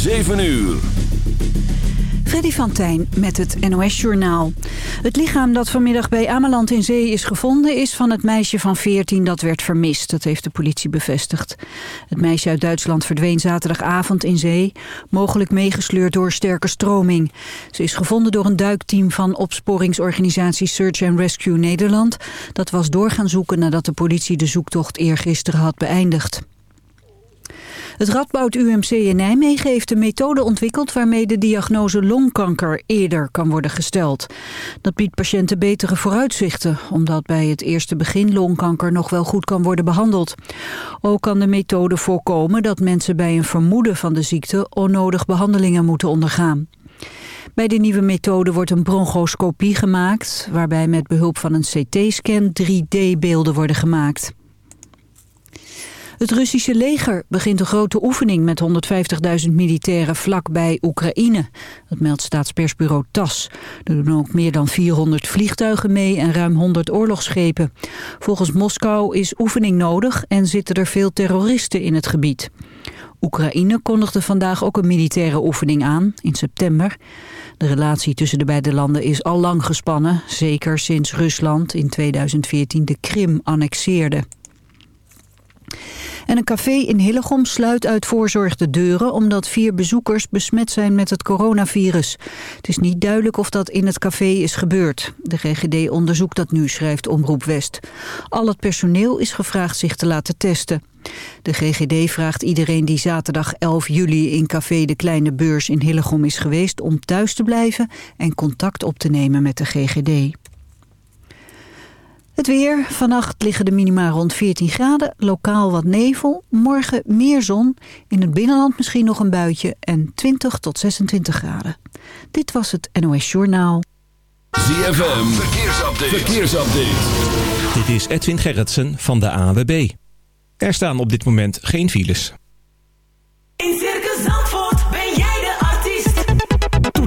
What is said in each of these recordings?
7 uur. Freddy van Tijn met het NOS-journaal. Het lichaam dat vanmiddag bij Ameland in Zee is gevonden... is van het meisje van 14 dat werd vermist. Dat heeft de politie bevestigd. Het meisje uit Duitsland verdween zaterdagavond in zee... mogelijk meegesleurd door sterke stroming. Ze is gevonden door een duikteam van opsporingsorganisatie Search and Rescue Nederland. Dat was doorgaan zoeken nadat de politie de zoektocht eergisteren had beëindigd. Het Radboud UMC in Nijmegen heeft een methode ontwikkeld... waarmee de diagnose longkanker eerder kan worden gesteld. Dat biedt patiënten betere vooruitzichten... omdat bij het eerste begin longkanker nog wel goed kan worden behandeld. Ook kan de methode voorkomen dat mensen bij een vermoeden van de ziekte... onnodig behandelingen moeten ondergaan. Bij de nieuwe methode wordt een bronchoscopie gemaakt... waarbij met behulp van een CT-scan 3D-beelden worden gemaakt. Het Russische leger begint een grote oefening met 150.000 militairen vlakbij Oekraïne. Dat meldt staatspersbureau TAS. Er doen ook meer dan 400 vliegtuigen mee en ruim 100 oorlogsschepen. Volgens Moskou is oefening nodig en zitten er veel terroristen in het gebied. Oekraïne kondigde vandaag ook een militaire oefening aan, in september. De relatie tussen de beide landen is al lang gespannen, zeker sinds Rusland in 2014 de Krim annexeerde. En een café in Hillegom sluit uit voorzorg de deuren... omdat vier bezoekers besmet zijn met het coronavirus. Het is niet duidelijk of dat in het café is gebeurd. De GGD onderzoekt dat nu, schrijft Omroep West. Al het personeel is gevraagd zich te laten testen. De GGD vraagt iedereen die zaterdag 11 juli in café De Kleine Beurs in Hillegom is geweest... om thuis te blijven en contact op te nemen met de GGD. Het weer. Vannacht liggen de minima rond 14 graden. Lokaal wat nevel. Morgen meer zon. In het binnenland misschien nog een buitje. En 20 tot 26 graden. Dit was het NOS Journaal. ZFM. Verkeersupdate. Verkeersupdate. Dit is Edwin Gerritsen van de ANWB. Er staan op dit moment geen files. In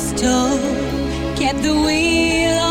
crystal. Get the wheel.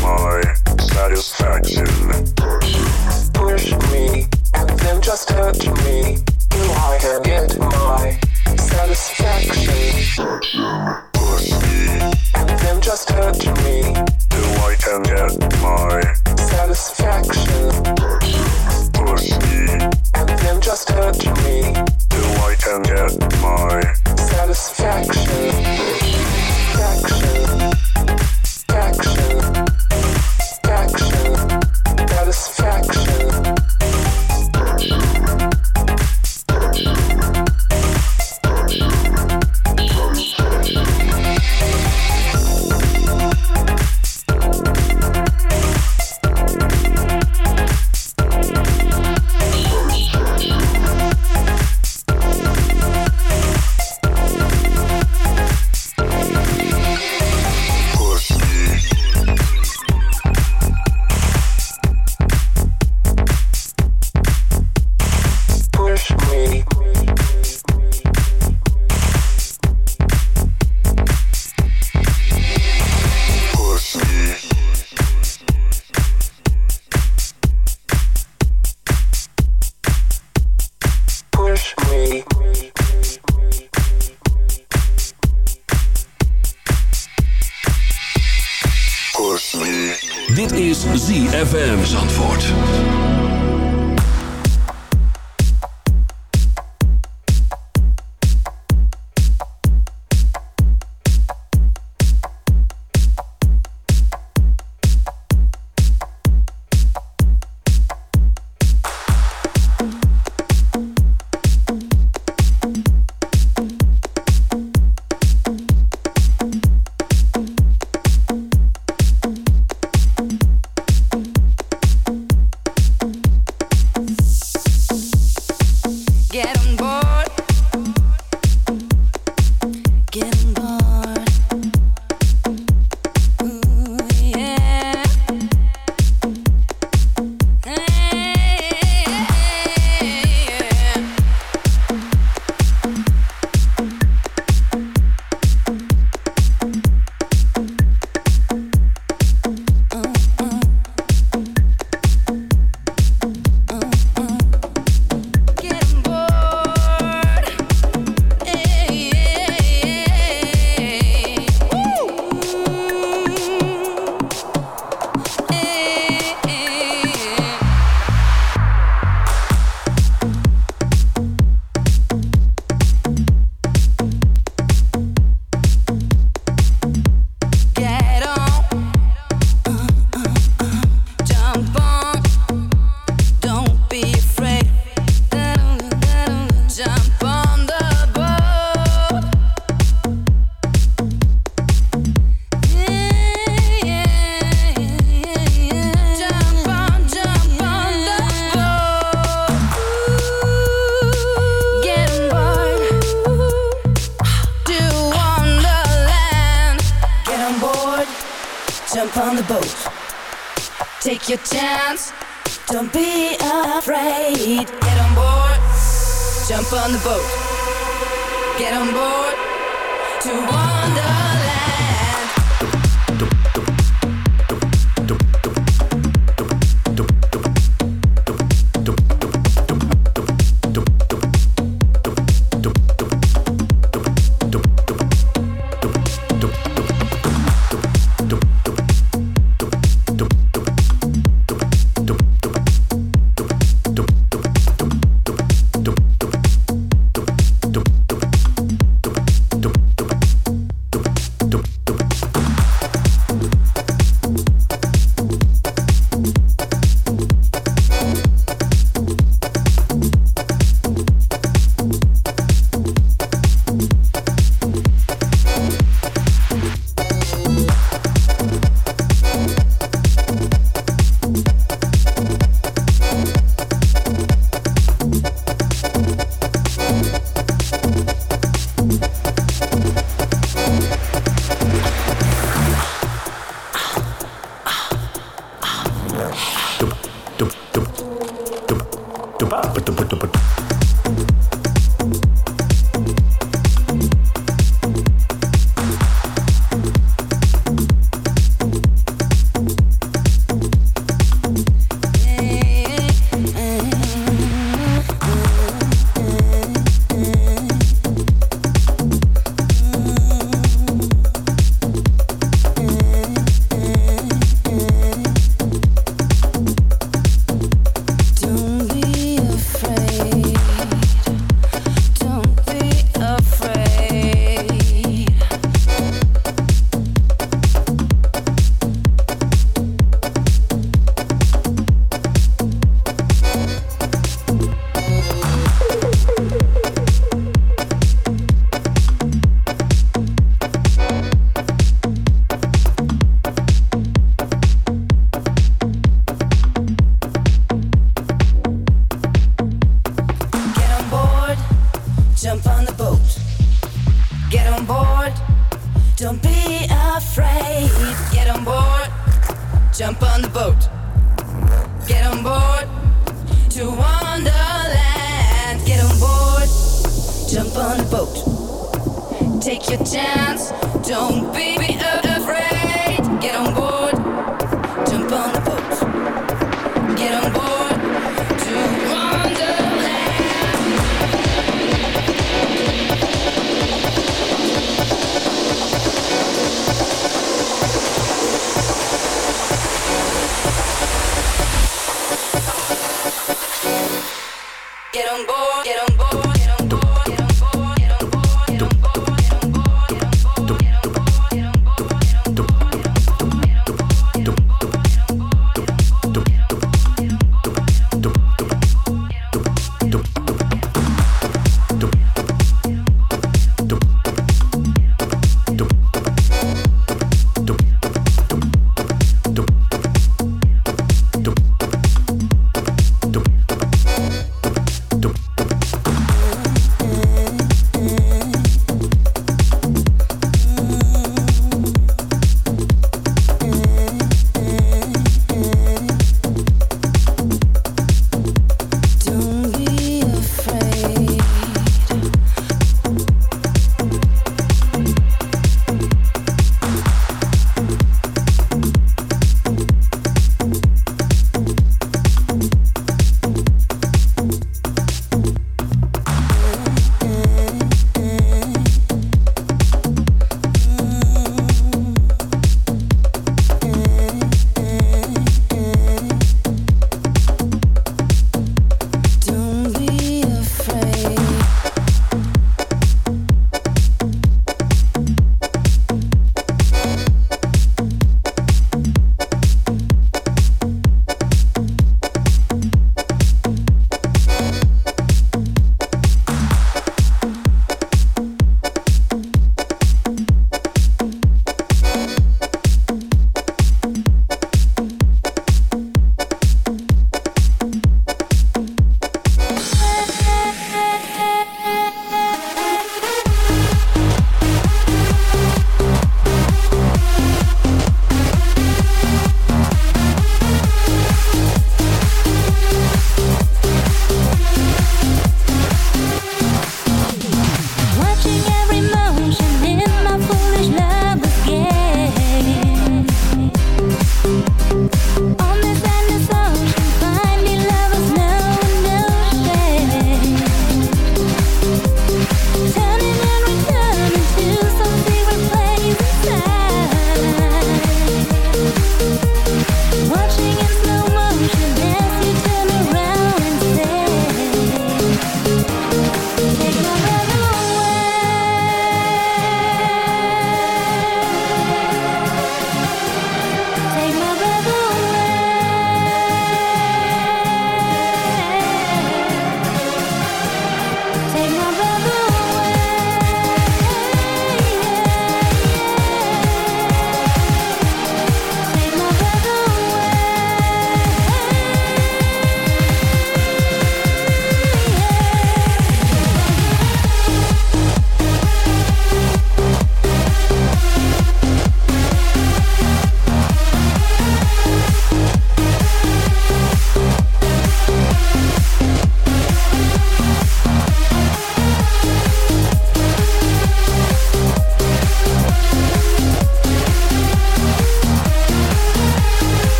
my satisfaction. Push me, and then just hurt me. I can get my satisfaction. Push me, and then just hurt me.